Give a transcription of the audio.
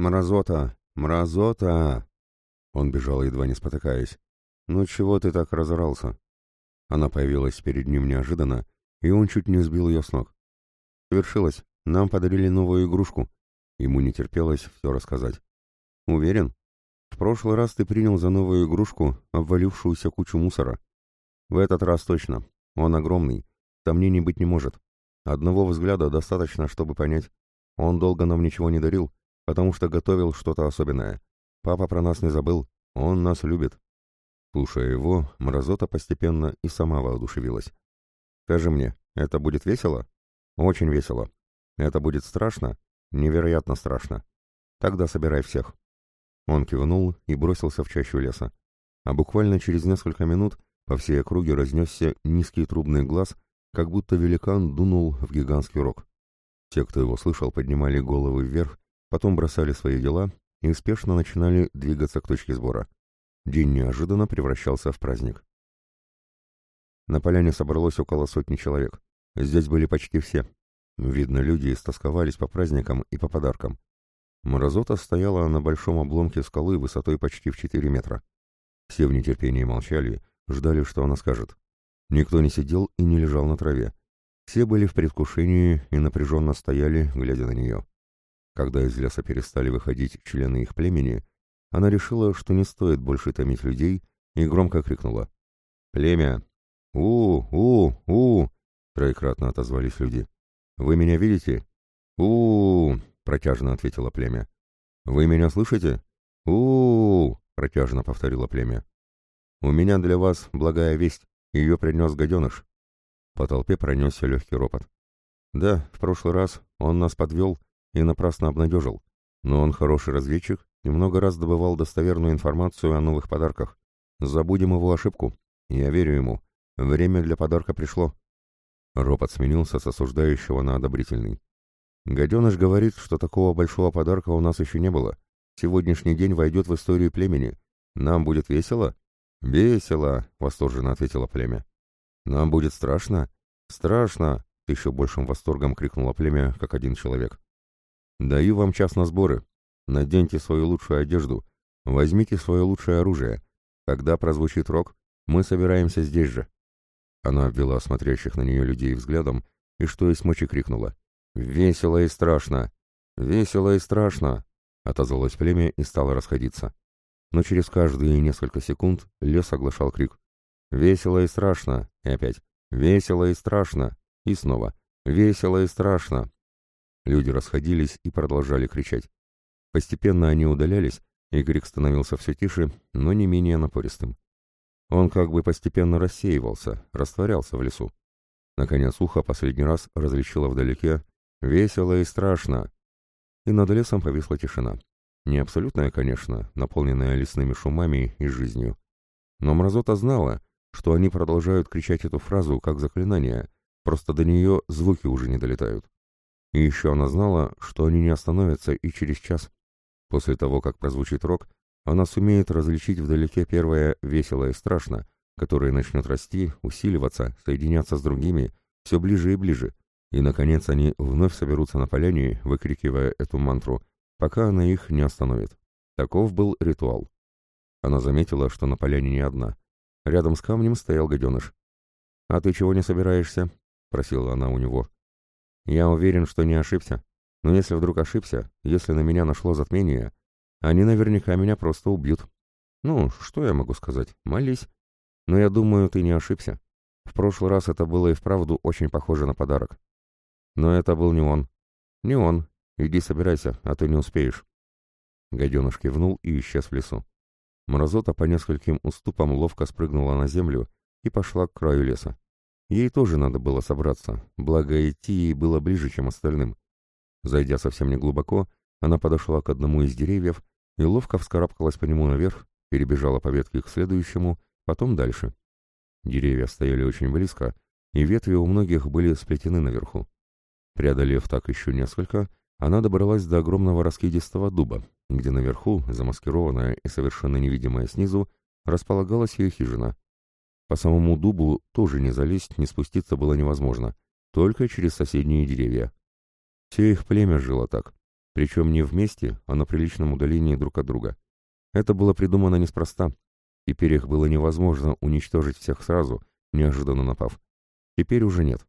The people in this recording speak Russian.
«Мразота! Мразота!» Он бежал, едва не спотыкаясь. «Ну чего ты так разорался?» Она появилась перед ним неожиданно, и он чуть не сбил ее с ног. «Свершилось. Нам подарили новую игрушку». Ему не терпелось все рассказать. «Уверен? В прошлый раз ты принял за новую игрушку обвалившуюся кучу мусора. В этот раз точно. Он огромный. Сомнений быть не может. Одного взгляда достаточно, чтобы понять. Он долго нам ничего не дарил, потому что готовил что-то особенное. Папа про нас не забыл. Он нас любит. Слушая его, Мразота постепенно и сама воодушевилась. «Скажи мне, это будет весело?» «Очень весело. Это будет страшно? Невероятно страшно. Тогда собирай всех». Он кивнул и бросился в чащу леса. А буквально через несколько минут по всей округе разнесся низкий трубный глаз, как будто великан дунул в гигантский рог. Те, кто его слышал, поднимали головы вверх, потом бросали свои дела и успешно начинали двигаться к точке сбора. День неожиданно превращался в праздник. На поляне собралось около сотни человек. Здесь были почти все. Видно, люди истосковались по праздникам и по подаркам. Мразота стояла на большом обломке скалы высотой почти в 4 метра. Все в нетерпении молчали, ждали, что она скажет. Никто не сидел и не лежал на траве. Все были в предвкушении и напряженно стояли, глядя на нее. Когда из леса перестали выходить члены их племени, она решила, что не стоит больше томить людей, и громко крикнула. «Племя! У-у-у!» — троекратно отозвались люди. «Вы меня видите?» «У-у-у!» — протяжно ответило племя. «Вы меня слышите?» «У-у-у!» — протяжно повторило племя. «У меня для вас благая весть. Ее принес гаденыш». По толпе пронесся легкий ропот. «Да, в прошлый раз он нас подвел и напрасно обнадежил. Но он хороший разведчик и много раз добывал достоверную информацию о новых подарках. Забудем его ошибку. Я верю ему. Время для подарка пришло. Ропот сменился с осуждающего на одобрительный. Гаденыш говорит, что такого большого подарка у нас еще не было. Сегодняшний день войдет в историю племени. Нам будет весело? Весело, восторженно ответило племя. Нам будет страшно? Страшно, еще большим восторгом крикнуло племя, как один человек. Даю вам час на сборы. Наденьте свою лучшую одежду, возьмите свое лучшее оружие. Когда прозвучит рок, мы собираемся здесь же. Она обвела смотрящих на нее людей взглядом и что из мочи крикнула. «Весело и страшно! Весело и страшно!» Отозвалось племя и стало расходиться. Но через каждые несколько секунд лес оглашал крик. «Весело и страшно!» И опять «Весело и страшно!» И снова «Весело и страшно!» Люди расходились и продолжали кричать. Постепенно они удалялись, и крик становился все тише, но не менее напористым. Он как бы постепенно рассеивался, растворялся в лесу. Наконец ухо последний раз различило вдалеке «Весело и страшно!» И над лесом повисла тишина. Не абсолютная, конечно, наполненная лесными шумами и жизнью. Но Мразота знала, что они продолжают кричать эту фразу как заклинание, просто до нее звуки уже не долетают. И еще она знала, что они не остановятся и через час, После того, как прозвучит рок, она сумеет различить вдалеке первое «весело и страшно», которое начнет расти, усиливаться, соединяться с другими, все ближе и ближе, и, наконец, они вновь соберутся на поляне, выкрикивая эту мантру, пока она их не остановит. Таков был ритуал. Она заметила, что на поляне не одна. Рядом с камнем стоял гаденыш. «А ты чего не собираешься?» — просила она у него. «Я уверен, что не ошибся. Но если вдруг ошибся, если на меня нашло затмение, они наверняка меня просто убьют. Ну, что я могу сказать? Молись. Но я думаю, ты не ошибся. В прошлый раз это было и вправду очень похоже на подарок. Но это был не он. Не он. Иди собирайся, а то не успеешь. Гаденыш кивнул и исчез в лесу. Мразота по нескольким уступам ловко спрыгнула на землю и пошла к краю леса. Ей тоже надо было собраться, благо идти ей было ближе, чем остальным. Зайдя совсем не глубоко, она подошла к одному из деревьев и ловко вскарабкалась по нему наверх, перебежала по ветке к следующему, потом дальше. Деревья стояли очень близко, и ветви у многих были сплетены наверху. Преодолев так еще несколько, она добралась до огромного раскидистого дуба, где наверху, замаскированная и совершенно невидимая снизу, располагалась ее хижина. По самому дубу тоже не залезть, не спуститься было невозможно, только через соседние деревья. Все их племя жило так. Причем не вместе, а на приличном удалении друг от друга. Это было придумано неспроста. Теперь их было невозможно уничтожить всех сразу, неожиданно напав. Теперь уже нет.